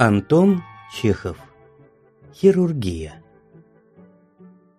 Антон Чехов. Хирургия.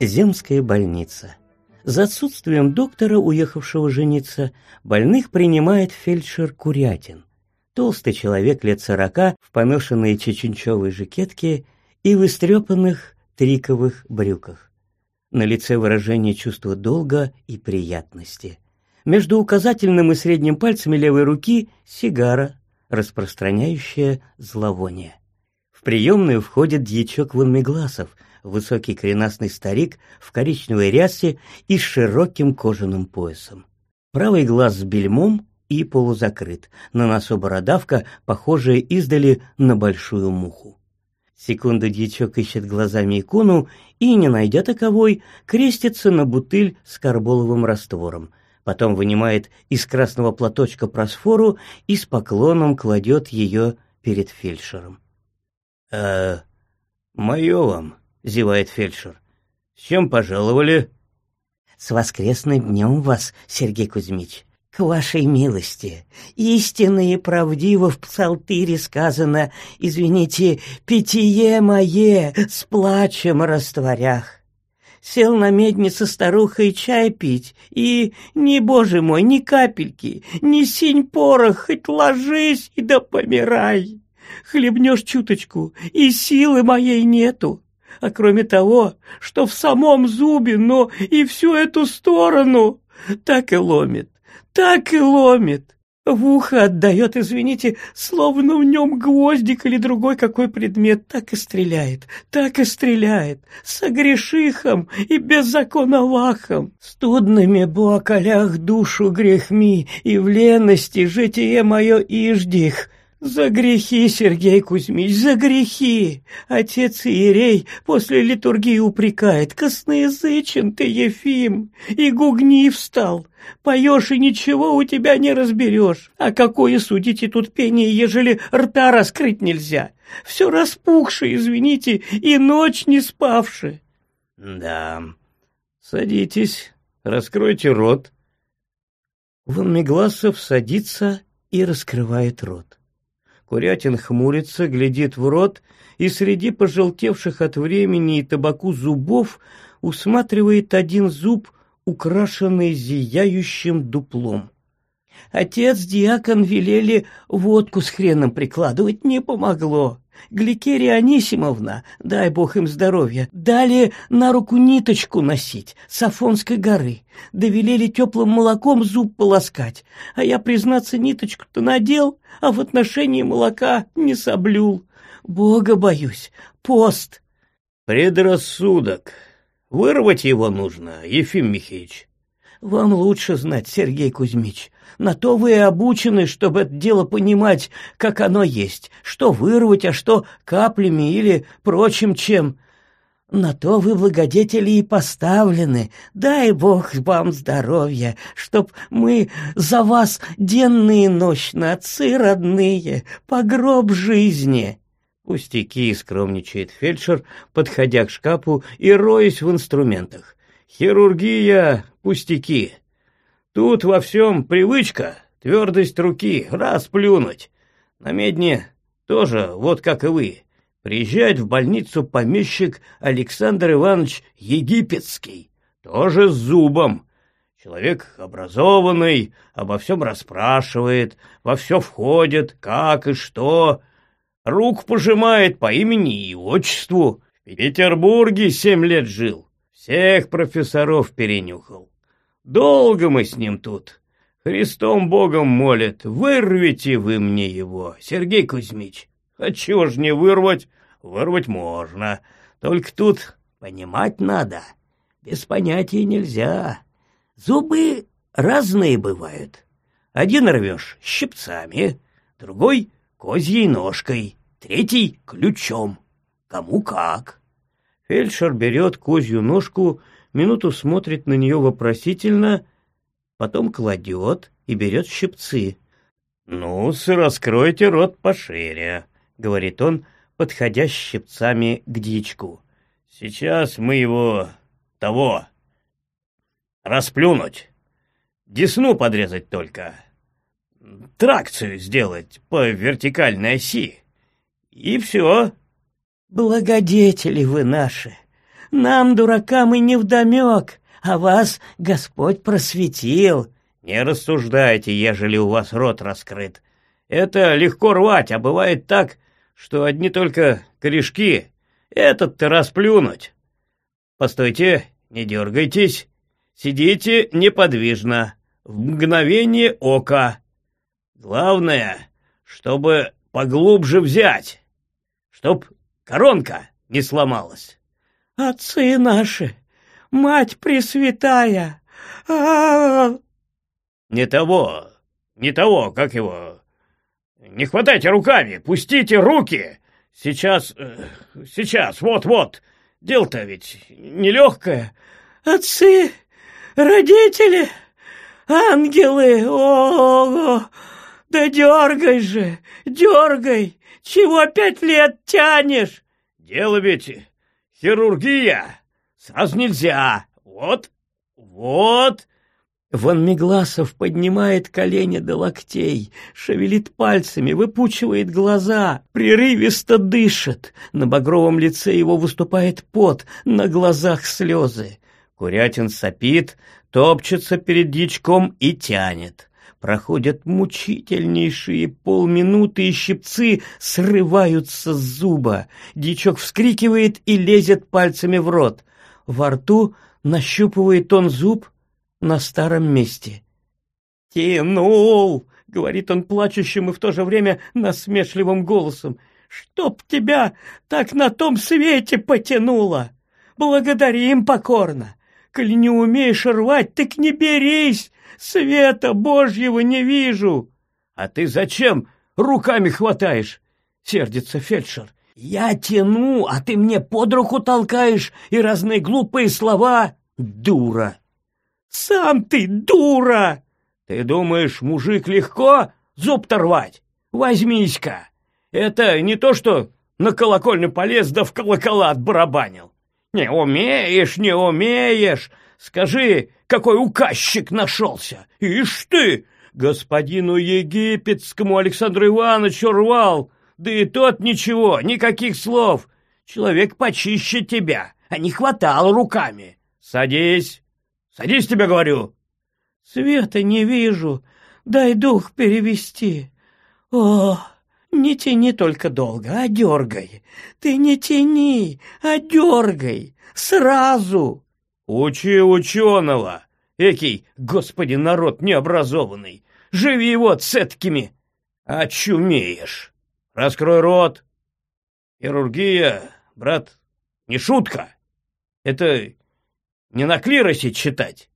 Земская больница. За отсутствием доктора, уехавшего жениться, больных принимает фельдшер Курятин. Толстый человек лет сорока в поношенной чеченчевой жакетке и в истрепанных триковых брюках. На лице выражение чувства долга и приятности. Между указательным и средним пальцами левой руки сигара, распространяющая зловоние. В приемную входит дьячок Ванмегласов, высокий коренастный старик в коричневой рясе и с широким кожаным поясом. Правый глаз с бельмом и полузакрыт, на носу бородавка, похожая издали на большую муху. Секунду дьячок ищет глазами икону и, не найдя таковой, крестится на бутыль с карболовым раствором — потом вынимает из красного платочка просфору и с поклоном кладет ее перед фельдшером. «А, мое вам», — зевает фельдшер. «С чем пожаловали?» «С воскресным днем вас, Сергей Кузьмич. К вашей милости. Истинно и правдиво в псалтыре сказано, извините, питье мое с плачем растворях сел на медне старуха и чай пить, и, не, боже мой, ни капельки, ни синь порох, хоть ложись и да помирай. Хлебнешь чуточку, и силы моей нету. А кроме того, что в самом зубе, но и всю эту сторону, так и ломит, так и ломит. В ухо отдает, извините, словно в нем гвоздик или другой какой предмет, так и стреляет, так и стреляет, с огрешихом и беззаконовахом, студными буакалях душу грехми, и в лености житие мое иждих, «За грехи, Сергей Кузьмич, за грехи!» Отец Иерей после литургии упрекает. «Косноязычен ты, Ефим, и гугни встал. Поешь, и ничего у тебя не разберешь. А какое судите тут пение, ежели рта раскрыть нельзя? Все распухшее, извините, и ночь не спавши». «Да, садитесь, раскройте рот». Вон Мегласов садится и раскрывает рот. Курятин хмурится, глядит в рот и среди пожелтевших от времени и табаку зубов усматривает один зуб, украшенный зияющим дуплом. Отец-диакон велели водку с хреном прикладывать, не помогло. Гликерия Анисимовна, дай бог им здоровья, дали на руку ниточку носить с Афонской горы, довелели теплым молоком зуб полоскать, а я, признаться, ниточку-то надел, а в отношении молока не соблюл. Бога боюсь, пост. Предрассудок. Вырвать его нужно, Ефим Михеевич. Вам лучше знать, Сергей Кузьмич. На то вы и обучены, чтобы это дело понимать, как оно есть, что вырвать, а что каплями или прочим чем. На то вы, благодетели, и поставлены. Дай Бог вам здоровья, чтоб мы за вас денные ночно, отцы родные, по гроб жизни». Пустяки, скромничает фельдшер, подходя к шкафу и роясь в инструментах. Хирургия — пустяки. Тут во всем привычка, твердость руки, раз плюнуть. На медне тоже, вот как и вы. Приезжает в больницу помещик Александр Иванович Египетский, тоже с зубом. Человек образованный, обо всем расспрашивает, во все входит, как и что. Рук пожимает по имени и отчеству. В Петербурге семь лет жил. Всех профессоров перенюхал. Долго мы с ним тут. Христом Богом молят, вырвите вы мне его, Сергей Кузьмич. А чего ж не вырвать? Вырвать можно. Только тут понимать надо. Без понятия нельзя. Зубы разные бывают. Один рвешь щипцами, другой — козьей ножкой, третий — ключом. Кому как. Фельдшер берет козью ножку, минуту смотрит на нее вопросительно, потом кладет и берет щипцы. ну раскройте рот пошире», — говорит он, подходя щипцами к дичку. «Сейчас мы его... того... расплюнуть. Десну подрезать только. Тракцию сделать по вертикальной оси. и все. Благодетели вы наши! Нам, дуракам, и невдомек, а вас Господь просветил. Не рассуждайте, ежели у вас рот раскрыт. Это легко рвать, а бывает так, что одни только корешки. Этот-то расплюнуть. Постойте, не дергайтесь. Сидите неподвижно, в мгновение ока. Главное, чтобы поглубже взять, чтоб коронка не сломалась. Отцы наши, мать пресвятая, а, -а, -а, Не того, не того, как его. Не хватайте руками, пустите руки. Сейчас, э, сейчас, вот-вот. Дело-то ведь нелегкое. Отцы, родители, ангелы, о, -о, -о да дергай же, дергай, чего пять лет тянешь? Дело ведь хирургия, сразу нельзя, вот, вот. Ван Мегласов поднимает колени до локтей, шевелит пальцами, выпучивает глаза, прерывисто дышит. На багровом лице его выступает пот, на глазах слезы. Курятин сопит, топчется перед дичком и тянет. Проходят мучительнейшие полминуты, и щипцы срываются с зуба. Дичок вскрикивает и лезет пальцами в рот. Во рту нащупывает он зуб на старом месте. «Тянул!» — говорит он плачущим и в то же время насмешливым голосом. «Чтоб тебя так на том свете потянуло! Благодарим покорно! Коль не умеешь рвать, так не берись! Света Божьего не вижу!» «А ты зачем руками хватаешь?» — сердится фельдшер. «Я тяну, а ты мне под руку толкаешь и разные глупые слова. Дура!» «Сам ты дура!» «Ты думаешь, мужик легко зуб-то рвать? Возьмись-ка! Это не то, что на колокольню полез да в колокола отбарабанил. Не умеешь, не умеешь! Скажи, какой указчик нашелся! Ишь ты! Господину египетскому Александру Ивановичу рвал, да и тот ничего, никаких слов. Человек почище тебя, а не хватал руками. Садись, садись, тебе говорю. Света не вижу, дай дух перевести. О, не тяни только долго, а дергай. Ты не тяни, а дергай. Сразу. Учи ученого. Экий, господи, народ необразованный. Живи вот с эткими. Очумеешь. Раскрой рот. Хирургия, брат, не шутка. Это не на клиросе читать.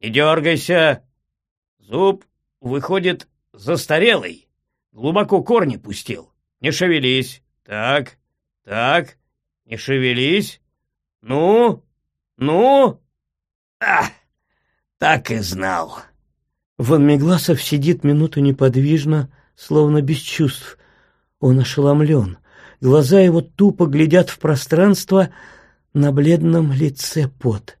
Не дергайся. Зуб выходит застарелый. Глубоко корни пустил. Не шевелись. Так, так, не шевелись. Ну, ну? А, так и знал. Ван Мегласов сидит минуту неподвижно, словно без чувств. Он ошеломлен. Глаза его тупо глядят в пространство, на бледном лице пот.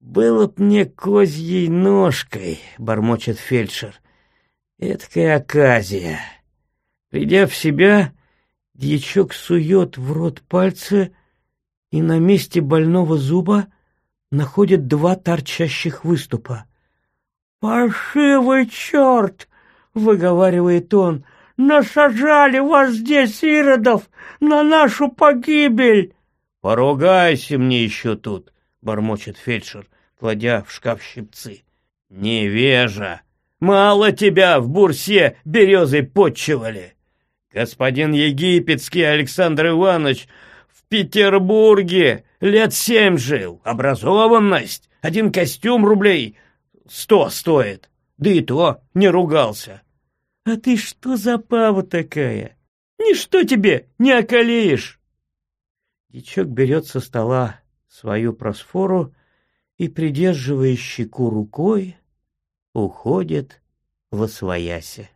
«Было б мне козьей ножкой», — бормочет фельдшер. Эдкая оказия. Придя в себя, дьячок сует в рот пальцы и на месте больного зуба находит два торчащих выступа. «Паршивый черт!» — выговаривает он. «Насажали вас здесь, иродов, на нашу погибель!» «Поругайся мне еще тут!» — бормочет фельдшер, кладя в шкаф щипцы. «Невежа! Мало тебя в бурсе березой подчивали. Господин египетский Александр Иванович Петербурге лет семь жил. Образованность. Один костюм рублей сто стоит. Да и то не ругался. А ты что за пава такая? Ничто тебе не околеешь. Дичок берет со стола свою просфору и, придерживая щеку рукой, уходит во свояси.